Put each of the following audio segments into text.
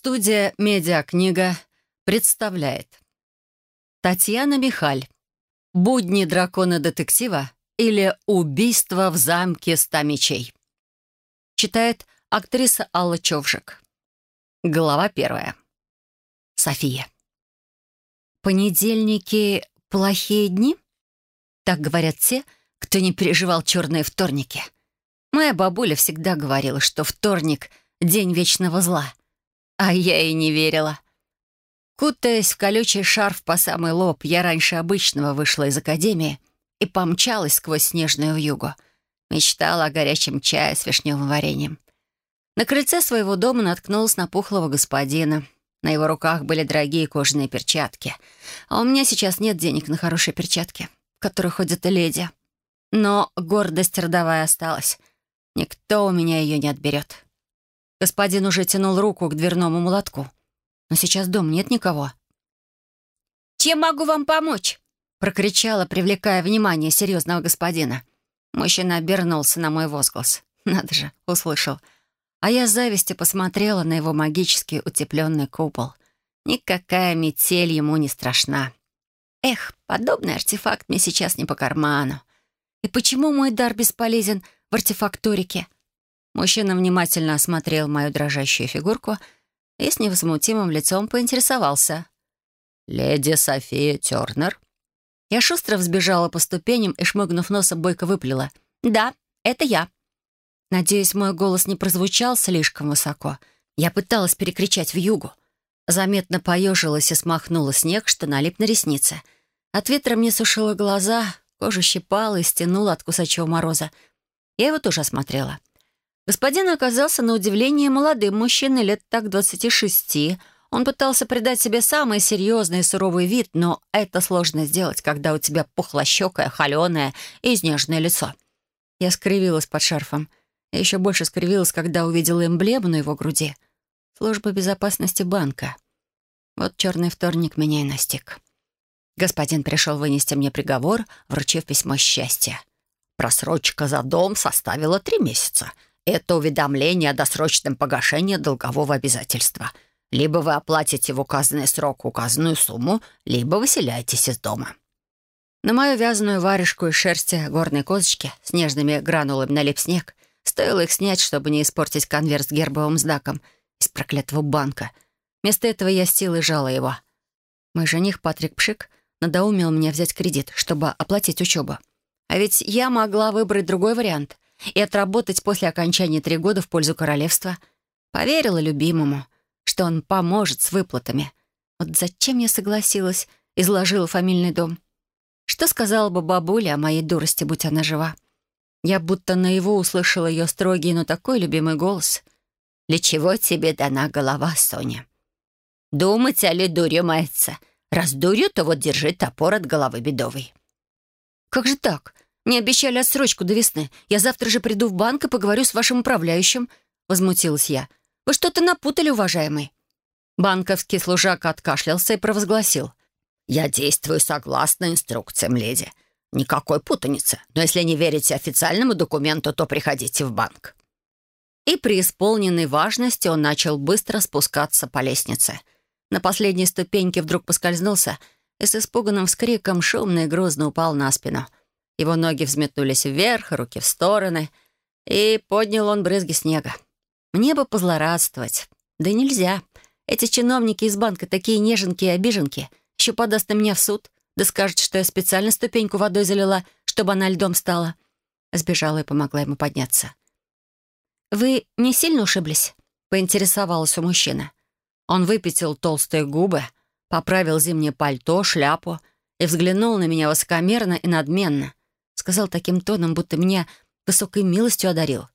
Студия «Медиакнига» представляет Татьяна Михаль «Будни дракона-детектива» или «Убийство в замке ста мечей». Читает актриса Алла Човжик. Глава первая. София. Понедельники — плохие дни? Так говорят те, кто не переживал черные вторники. Моя бабуля всегда говорила, что вторник — день вечного зла — а я и не верила. Кутаясь в колючий шарф по самый лоб, я раньше обычного вышла из академии и помчалась сквозь снежную вьюгу. Мечтала о горячем чае с вишневым вареньем. На крыльце своего дома наткнулась на пухлого господина. На его руках были дорогие кожаные перчатки. А у меня сейчас нет денег на хорошие перчатки, в которых ходят леди. Но гордость родовая осталась. Никто у меня ее не отберет. Господин уже тянул руку к дверному молотку. Но сейчас дом нет никого. «Чем могу вам помочь?» — прокричала, привлекая внимание серьезного господина. Мужчина обернулся на мой возглас. Надо же, услышал. А я с завистью посмотрела на его магический утепленный купол. Никакая метель ему не страшна. Эх, подобный артефакт мне сейчас не по карману. И почему мой дар бесполезен в артефакторике? Мужчина внимательно осмотрел мою дрожащую фигурку и с невозмутимым лицом поинтересовался. «Леди София Тернер?» Я шустро взбежала по ступеням и, шмыгнув носом, бойко выплела. «Да, это я». Надеюсь, мой голос не прозвучал слишком высоко. Я пыталась перекричать в югу. Заметно поежилась и смахнула снег, что налип на ресницы. От ветра мне сушило глаза, кожа щипала и стянула от кусачего мороза. Я его тоже осмотрела. Господин оказался на удивление молодым мужчиной лет так 26. Он пытался придать себе самый серьезный и суровый вид, но это сложно сделать, когда у тебя пухлощекое, холеное и изнежное лицо. Я скривилась под шарфом. Я еще больше скривилась, когда увидела эмблему на его груди. Служба безопасности банка. Вот черный вторник меня и настиг. Господин пришел вынести мне приговор, вручив письмо счастья. Просрочка за дом составила три месяца — это уведомление о досрочном погашении долгового обязательства. Либо вы оплатите в указанный срок указанную сумму, либо выселяетесь из дома. На мою вязаную варежку из шерсти горной козочки с нежными гранулами налип снег. Стоило их снять, чтобы не испортить конверт с гербовым знаком из проклятого банка. Вместо этого я силой жала его. Мой жених Патрик Пшик надоумил меня взять кредит, чтобы оплатить учебу. А ведь я могла выбрать другой вариант — и отработать после окончания три года в пользу королевства. Поверила любимому, что он поможет с выплатами. Вот зачем я согласилась, изложила фамильный дом. Что сказала бы бабуля о моей дурости, будь она жива? Я будто наяву услышала ее строгий, но такой любимый голос. «Для чего тебе дана голова, Соня?» «Думать, а ли дурью мается? Раз дурью, то вот держи топор от головы бедовой». «Как же так? Мне обещали отсрочку до весны. Я завтра же приду в банк и поговорю с вашим управляющим», — возмутилась я. «Вы что-то напутали, уважаемый». Банковский служака откашлялся и провозгласил. «Я действую согласно инструкциям, леди. Никакой путаницы. Но если не верите официальному документу, то приходите в банк». И при исполненной важности он начал быстро спускаться по лестнице. На последней ступеньке вдруг поскользнулся и с испуганным вскриком шумно и грозно упал на спину — его ноги взметнулись вверх, руки в стороны, и поднял он брызги снега. Мне бы позлорадствовать. Да нельзя. Эти чиновники из банка такие неженки и обиженки. Еще подаст на меня в суд, да скажет, что я специально ступеньку водой залила, чтобы она льдом стала. Сбежала и помогла ему подняться. «Вы не сильно ушиблись?» — поинтересовалась у мужчины. Он выпятил толстые губы, поправил зимнее пальто, шляпу и взглянул на меня высокомерно и надменно сказал таким тоном, будто меня высокой милостью одарил.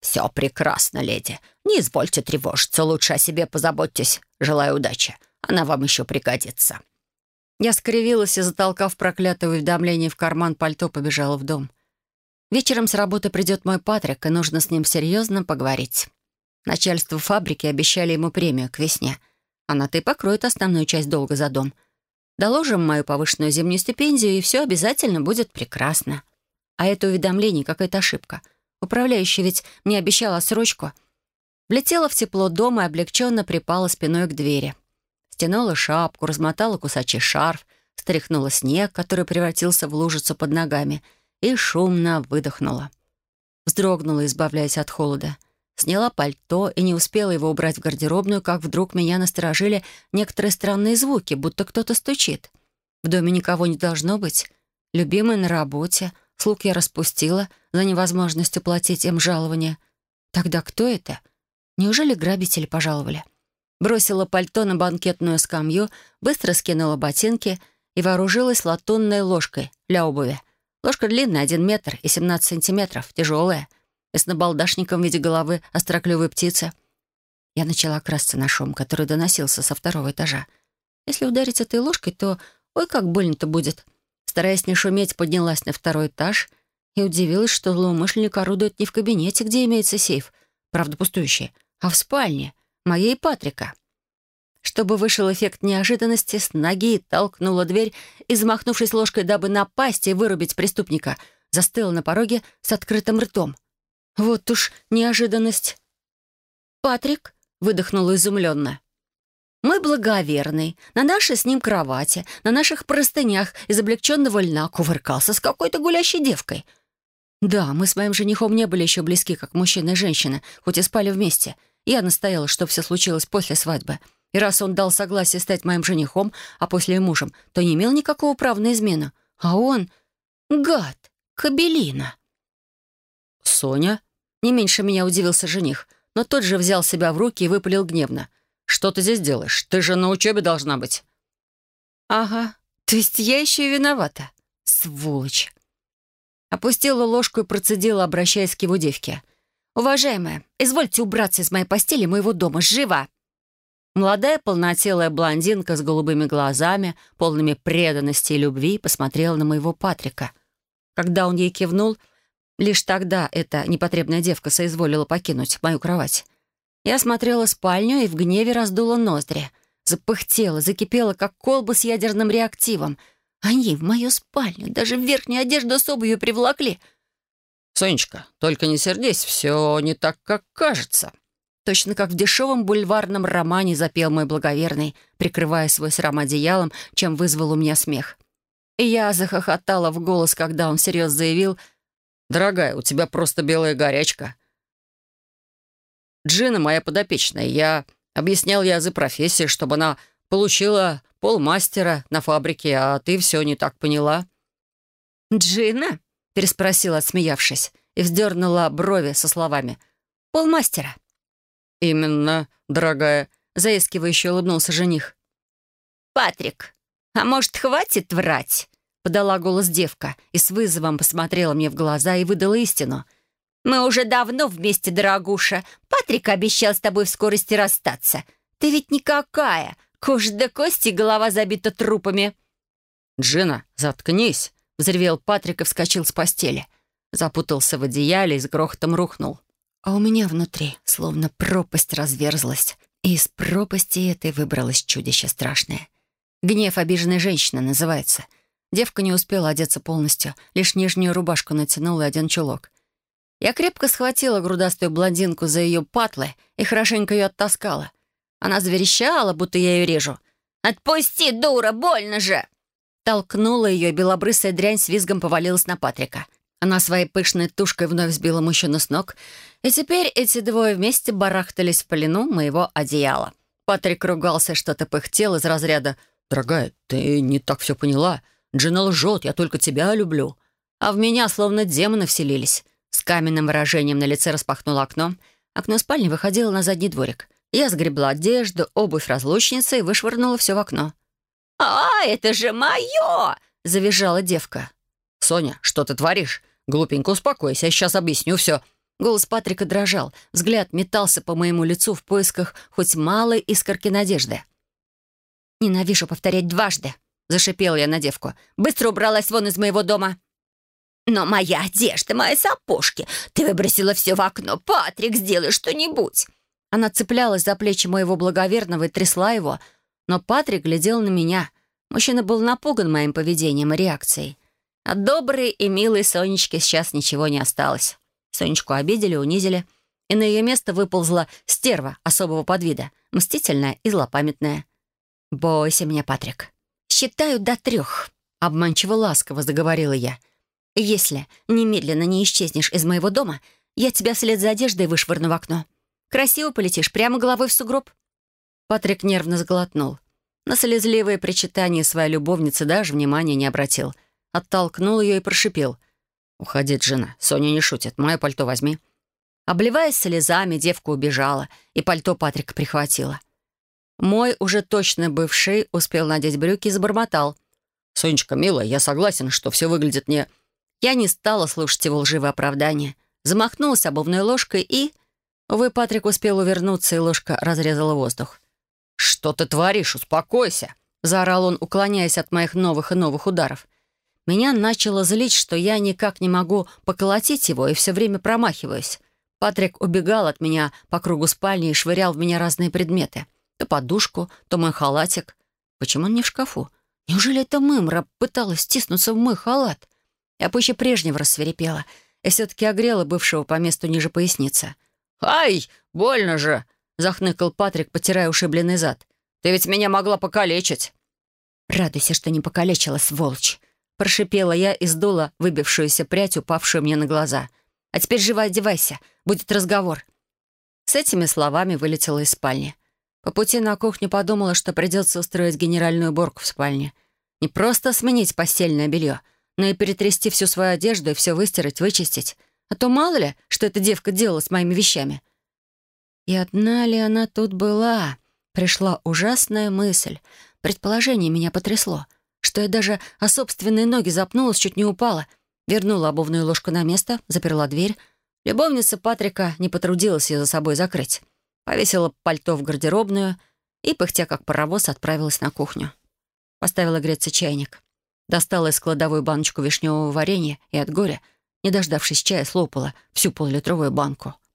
«Все прекрасно, леди. Не извольте тревожиться, лучше о себе позаботьтесь. Желаю удачи. Она вам еще пригодится». Я скривилась и, затолкав проклятое уведомление в карман пальто, побежала в дом. Вечером с работы придет мой Патрик, и нужно с ним серьезно поговорить. Начальство фабрики обещали ему премию к весне. Она-то и покроет основную часть долга за дом — Доложим мою повышенную зимнюю стипендию, и все обязательно будет прекрасно. А это уведомление — какая-то ошибка. Управляющий ведь мне обещал отсрочку. Влетела в тепло дома и облегченно припала спиной к двери. Стянула шапку, размотала кусачий шарф, стряхнула снег, который превратился в лужицу под ногами, и шумно выдохнула. Вздрогнула, избавляясь от холода. Сняла пальто и не успела его убрать в гардеробную, как вдруг меня насторожили некоторые странные звуки, будто кто-то стучит. В доме никого не должно быть. Любимый на работе, слуг я распустила за невозможностью платить им жалования. Тогда кто это? Неужели грабители пожаловали? Бросила пальто на банкетную скамью, быстро скинула ботинки и вооружилась латунной ложкой для обуви. Ложка длинная, один метр и 17 сантиметров, тяжелая, и с набалдашником в виде головы остроклювой птицы. Я начала красться на шум, который доносился со второго этажа. Если ударить этой ложкой, то ой, как больно-то будет. Стараясь не шуметь, поднялась на второй этаж и удивилась, что злоумышленник орудует не в кабинете, где имеется сейф, правда пустующий, а в спальне, моей Патрика. Чтобы вышел эффект неожиданности, с ноги толкнула дверь и, ложкой, дабы напасть и вырубить преступника, застыла на пороге с открытым ртом. Вот уж неожиданность. «Патрик», — выдохнула изумленно. «Мой благоверный, на нашей с ним кровати, на наших простынях из облегченного льна кувыркался с какой-то гулящей девкой. Да, мы с моим женихом не были еще близки, как мужчина и женщина, хоть и спали вместе — я настояла, чтобы все случилось после свадьбы. И раз он дал согласие стать моим женихом, а после и мужем, то не имел никакого права на измену. А он... Гад! Кабелина! «Соня?» Не меньше меня удивился жених, но тот же взял себя в руки и выпалил гневно. «Что ты здесь делаешь? Ты же на учебе должна быть». «Ага, то есть я еще и виновата. Сволочь!» Опустила ложку и процедила, обращаясь к его девке. «Уважаемая, извольте убраться из моей постели моего дома. Живо!» Молодая полнотелая блондинка с голубыми глазами, полными преданности и любви, посмотрела на моего Патрика. Когда он ей кивнул, лишь тогда эта непотребная девка соизволила покинуть мою кровать. Я смотрела спальню и в гневе раздула ноздри. Запыхтела, закипела, как колба с ядерным реактивом. Они в мою спальню, даже в верхнюю одежду с обувью приволокли — «Сонечка, только не сердись, все не так, как кажется». Точно как в дешевом бульварном романе запел мой благоверный, прикрывая свой срам одеялом, чем вызвал у меня смех. И я захохотала в голос, когда он всерьез заявил «Дорогая, у тебя просто белая горячка». Джина моя подопечная. Я объяснял ей азы профессии, чтобы она получила полмастера на фабрике, а ты все не так поняла. «Джина?» переспросила, отсмеявшись, и вздернула брови со словами «Полмастера». «Именно, дорогая», — заискивающе улыбнулся жених. «Патрик, а может, хватит врать?» — подала голос девка и с вызовом посмотрела мне в глаза и выдала истину. «Мы уже давно вместе, дорогуша. Патрик обещал с тобой в скорости расстаться. Ты ведь никакая. Кожа до кости, голова забита трупами». «Джина, заткнись!» Взревел Патрик и вскочил с постели. Запутался в одеяле и с грохотом рухнул. А у меня внутри словно пропасть разверзлась. И из пропасти этой выбралось чудище страшное. «Гнев обиженной женщины» называется. Девка не успела одеться полностью, лишь нижнюю рубашку натянула и один чулок. Я крепко схватила грудастую блондинку за ее патлы и хорошенько ее оттаскала. Она заверещала, будто я ее режу. «Отпусти, дура, больно же!» Толкнула ее, и белобрысая дрянь с визгом повалилась на Патрика. Она своей пышной тушкой вновь сбила мужчину с ног, и теперь эти двое вместе барахтались в плену моего одеяла. Патрик ругался, что-то пыхтел из разряда «Дорогая, ты не так все поняла. Джина лжет, я только тебя люблю». А в меня словно демоны вселились. С каменным выражением на лице распахнула окно. Окно спальни выходило на задний дворик. Я сгребла одежду, обувь разлучницы и вышвырнула все в окно. «А, это же мое!» — завизжала девка. «Соня, что ты творишь? Глупенько успокойся, я сейчас объясню все». Голос Патрика дрожал, взгляд метался по моему лицу в поисках хоть малой искорки надежды. «Ненавижу повторять дважды», — зашипела я на девку. «Быстро убралась вон из моего дома». «Но моя одежда, мои сапожки. Ты выбросила все в окно. Патрик, сделай что-нибудь». Она цеплялась за плечи моего благоверного и трясла его, — но Патрик глядел на меня. Мужчина был напуган моим поведением и реакцией. От доброй и милой Сонечки сейчас ничего не осталось. Сонечку обидели, унизили. и на ее место выползла стерва особого подвида, мстительная и злопамятная. «Бойся меня, Патрик. Считаю до трех», — обманчиво ласково заговорила я. «Если немедленно не исчезнешь из моего дома, я тебя вслед за одеждой вышвырну в окно. Красиво полетишь прямо головой в сугроб». Патрик нервно сглотнул. На слезливые причитания своей любовницы даже внимания не обратил. Оттолкнул ее и прошипел. «Уходит жена. Соня не шутит. Мое пальто возьми». Обливаясь слезами, девка убежала, и пальто Патрика прихватила. Мой уже точно бывший успел надеть брюки и забормотал. «Сонечка, милая, я согласен, что все выглядит не...» Я не стала слушать его лживые оправдания. Замахнулась обувной ложкой и... Увы, Патрик успел увернуться, и ложка разрезала воздух. «Что ты творишь? Успокойся!» — заорал он, уклоняясь от моих новых и новых ударов. Меня начало злить, что я никак не могу поколотить его и все время промахиваюсь. Патрик убегал от меня по кругу спальни и швырял в меня разные предметы. То подушку, то мой халатик. Почему он не в шкафу? Неужели эта мымра пыталась стиснуться в мой халат? Я пуще прежнего рассверепела и все-таки огрела бывшего по месту ниже поясницы. «Ай, больно же!» — захныкал Патрик, потирая ушибленный зад. «Ты ведь меня могла покалечить!» «Радуйся, что не покалечила, сволочь!» Прошипела я и сдула выбившуюся прядь, упавшую мне на глаза. «А теперь живо одевайся, будет разговор». С этими словами вылетела из спальни. По пути на кухню подумала, что придется устроить генеральную уборку в спальне. Не просто сменить постельное белье, но и перетрясти всю свою одежду и все выстирать, вычистить. А то мало ли, что эта девка делала с моими вещами. И одна ли она тут была? Пришла ужасная мысль. Предположение меня потрясло, что я даже о собственные ноги запнулась, чуть не упала. Вернула обувную ложку на место, заперла дверь. Любовница Патрика не потрудилась ее за собой закрыть. Повесила пальто в гардеробную и, пыхтя как паровоз, отправилась на кухню. Поставила греться чайник. Достала из кладовой баночку вишневого варенья и от горя, не дождавшись чая, слопала всю поллитровую банку —